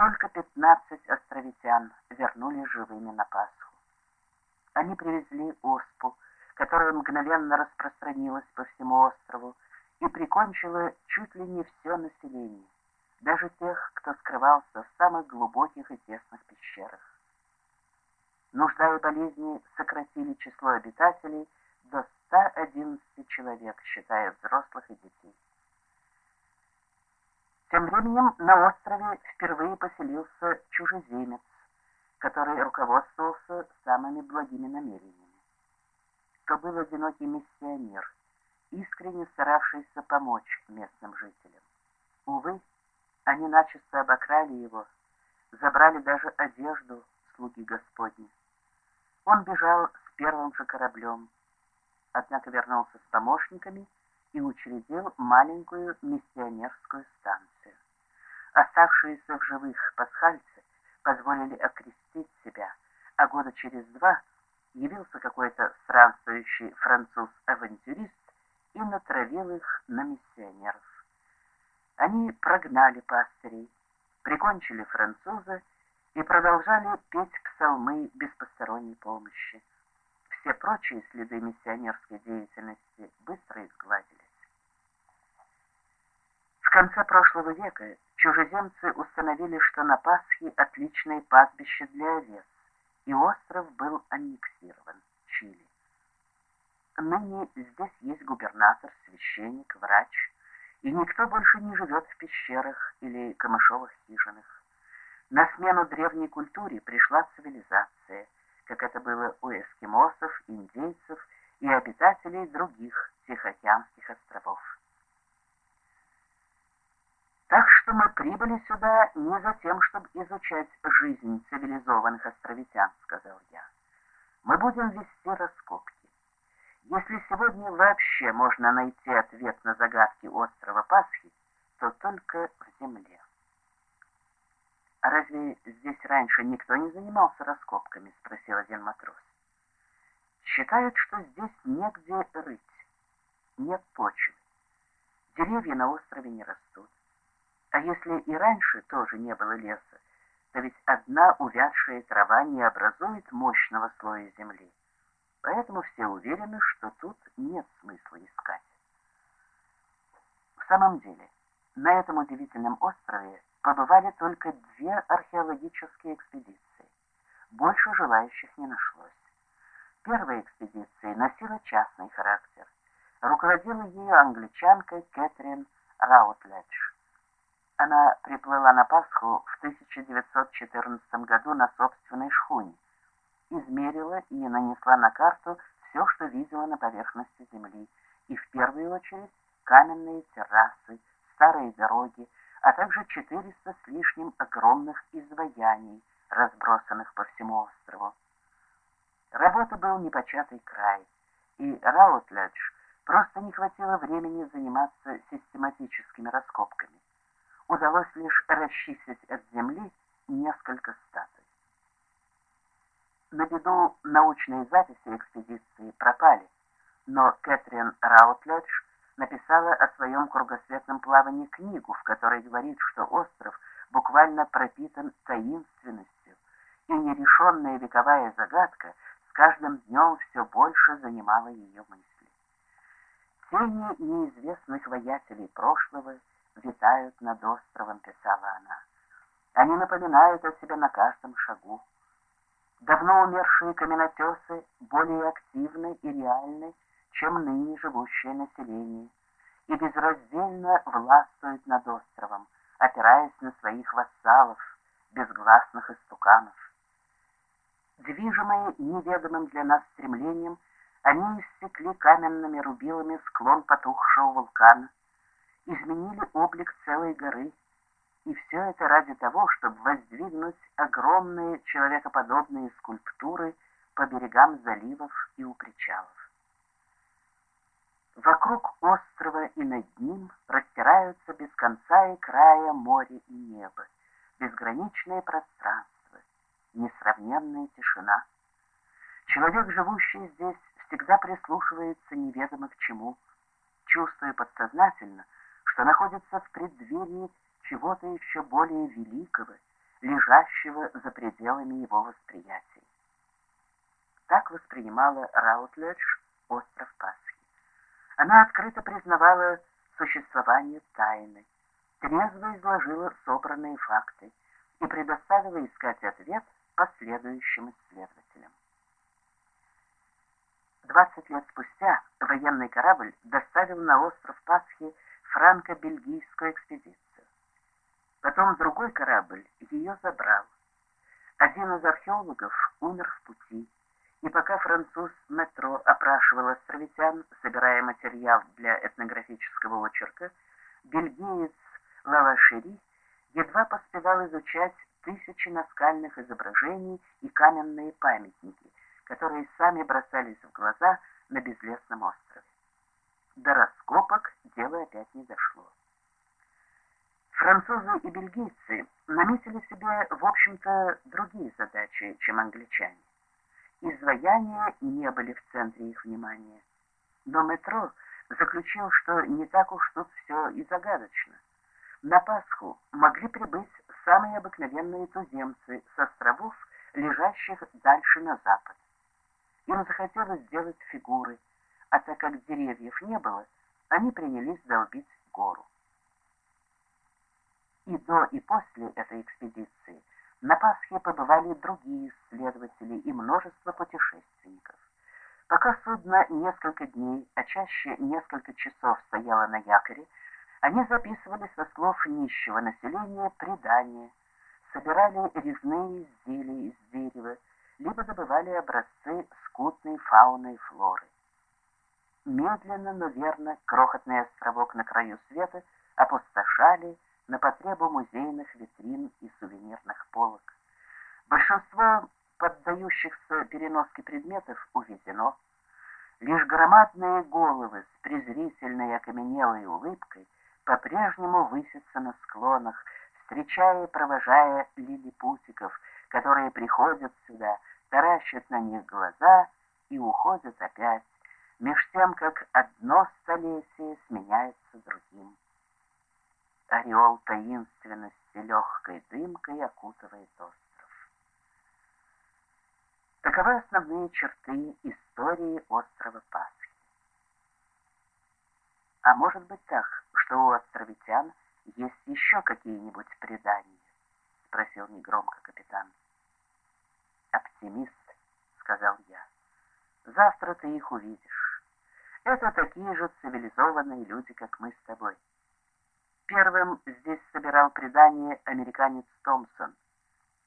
Только пятнадцать островитян вернулись живыми на Пасху. Они привезли оспу, которая мгновенно распространилась по всему острову и прикончила чуть ли не все население, даже тех, кто скрывался в самых глубоких и тесных пещерах. Нужда и болезни сократили число обитателей до 111 человек, считая взрослых и детей. Тем временем на острове впервые поселился чужеземец, который руководствовался самыми благими намерениями. То был одинокий миссионер, искренне старавшийся помочь местным жителям. Увы, они начисто обокрали его, забрали даже одежду слуги Господни. Он бежал с первым же кораблем, однако вернулся с помощниками и учредил маленькую миссионерскую станцию. Оставшиеся в живых пасхальцы позволили окрестить себя, а года через два явился какой-то странствующий француз-авантюрист и натравил их на миссионеров. Они прогнали пастырей, прикончили француза и продолжали петь псалмы без посторонней помощи. Все прочие следы миссионерской деятельности быстро изгладились. В конце прошлого века чужеземцы установили, что на Пасхе отличное пастбище для овец, и остров был аннексирован, Чили. Ныне здесь есть губернатор, священник, врач, и никто больше не живет в пещерах или камышовых хижинах. На смену древней культуре пришла цивилизация, как это было у эскимосов, индейцев и обитателей других Тихоокеанских островов. Так что мы прибыли сюда не за тем, чтобы изучать жизнь цивилизованных островитян, сказал я. Мы будем вести раскопки. Если сегодня вообще можно найти ответ на загадки острова Пасхи, то только в земле. «А разве здесь раньше никто не занимался раскопками?» — спросил один матрос. «Считают, что здесь негде рыть, нет почвы. Деревья на острове не растут. А если и раньше тоже не было леса, то ведь одна увядшая трава не образует мощного слоя земли. Поэтому все уверены, что тут нет смысла искать. В самом деле, на этом удивительном острове побывали только две археологические экспедиции. Больше желающих не нашлось. Первая экспедиция носила частный характер. Руководила ею англичанка Кэтрин Раутледж. Она приплыла на Пасху в 1914 году на собственной шхуне, измерила и нанесла на карту все, что видела на поверхности Земли, и в первую очередь каменные террасы, старые дороги, а также 400 с лишним огромных изваяний, разбросанных по всему острову. Работа был непочатый край, и Раутледж просто не хватило времени заниматься систематическими раскопками. Удалось лишь расчистить от земли несколько статуй. На беду научные записи экспедиции пропали, но Кэтрин Раутледж написала о своем кругосветном плавании книгу, в которой говорит, что остров буквально пропитан таинственностью, и нерешенная вековая загадка с каждым днем все больше занимала ее мысли. Тени неизвестных воятелей прошлого витают над островом, писала она. Они напоминают о себе на каждом шагу. Давно умершие каменотесы более активны и реальны, чем ныне живущее население, и безраздельно властвует над островом, опираясь на своих вассалов, безгласных истуканов. Движимые неведомым для нас стремлением, они иссекли каменными рубилами склон потухшего вулкана, изменили облик целой горы, и все это ради того, чтобы воздвигнуть огромные человекоподобные скульптуры по берегам заливов и у причалов. Вокруг острова и над ним простираются без конца и края море и небо, безграничное пространство, несравненная тишина. Человек, живущий здесь, всегда прислушивается неведомо к чему, чувствуя подсознательно, что находится в преддверии чего-то еще более великого, лежащего за пределами его восприятия. Так воспринимала Раутледж остров Пасхи. Она открыто признавала существование тайны, трезво изложила собранные факты и предоставила искать ответ последующим исследователям. Двадцать лет спустя военный корабль доставил на остров Пасхи франко-бельгийскую экспедицию. Потом другой корабль ее забрал. Один из археологов умер в пути, и пока француз метро опрашивал островитян, собирая материал для этнографического очерка, бельгиец Лавашери едва поспевал изучать тысячи наскальных изображений и каменные памятники, которые сами бросались в глаза на безлесном острове. До раскопок дело опять не дошло. Французы и бельгийцы наметили себе, в общем-то, другие задачи, чем англичане. Изваяния не были в центре их внимания. Но метро заключил, что не так уж тут все и загадочно. На Пасху могли прибыть самые обыкновенные туземцы с островов, лежащих дальше на запад. Им захотелось сделать фигуры, а так как деревьев не было, они принялись долбить гору. И до, и после этой экспедиции на Пасхе побывали другие исследователи и множество путешественников. Пока судно несколько дней, а чаще несколько часов стояло на якоре, они записывали со слов нищего населения предания, собирали резные изделия из дерева, либо добывали образцы скудной фауны и флоры. Медленно, но верно, крохотный островок на краю света опустошали, на потребу музейных витрин и сувенирных полок. Большинство поддающихся переноске предметов увезено. Лишь громадные головы с презрительной окаменелой улыбкой по-прежнему высятся на склонах, встречая и провожая лилипутиков, которые приходят сюда, таращат на них глаза и уходят опять, меж тем, как одно столетие сменяется другим ореол таинственности легкой дымкой окутывает остров. Таковы основные черты истории острова Пасхи. А может быть так, что у островитян есть еще какие-нибудь предания? Спросил негромко капитан. Оптимист, сказал я. Завтра ты их увидишь. Это такие же цивилизованные люди, как мы с тобой. Первым здесь собирал предание американец Томпсон.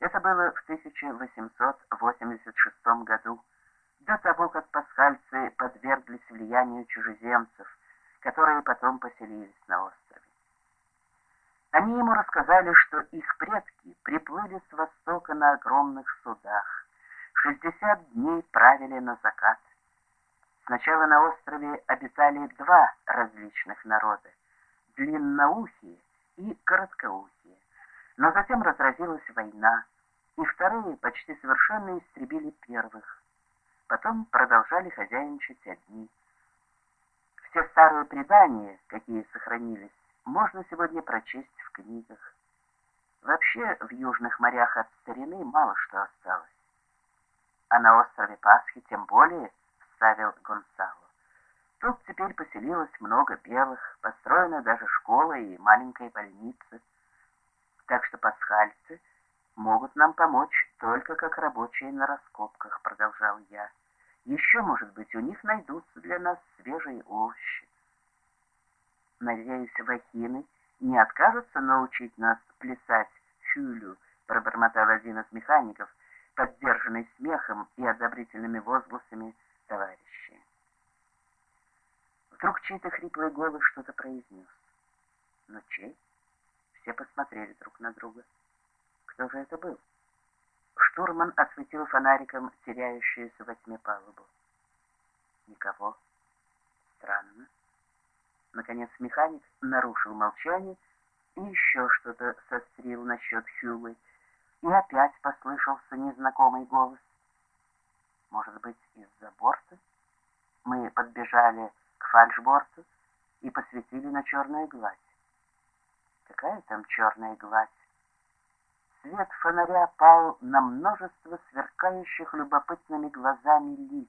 Это было в 1886 году, до того, как пасхальцы подверглись влиянию чужеземцев, которые потом поселились на острове. Они ему рассказали, что их предки приплыли с востока на огромных судах, 60 дней правили на закат. Сначала на острове обитали два различных народа длинноухие и короткоухие. Но затем разразилась война, и вторые почти совершенно истребили первых. Потом продолжали хозяйничать одни. Все старые предания, какие сохранились, можно сегодня прочесть в книгах. Вообще в южных морях от старины мало что осталось. А на острове Пасхи тем более, вставил Гонсало. Тут теперь поселилось много белых, построена даже школа и маленькая больница. Так что пасхальцы могут нам помочь только как рабочие на раскопках, продолжал я. Еще, может быть, у них найдутся для нас свежие овощи. Надеюсь, вахины не откажутся научить нас плясать хюлю, пробормотал один из механиков, поддержанный смехом и одобрительными возгласами товарищей. Вдруг чей-то хриплый голос что-то произнес. Но чей? Все посмотрели друг на друга. Кто же это был? Штурман осветил фонариком теряющуюся во тьме палубу. Никого. Странно. Наконец механик нарушил молчание и еще что-то сострил насчет Хьюлы, и опять послышался незнакомый голос. Может быть, из-за борта? Мы подбежали фальшборту и посветили на черную гладь. Какая там черная гладь? свет фонаря пал на множество сверкающих любопытными глазами лиц,